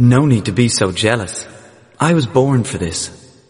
No need to be so jealous. I was born for this.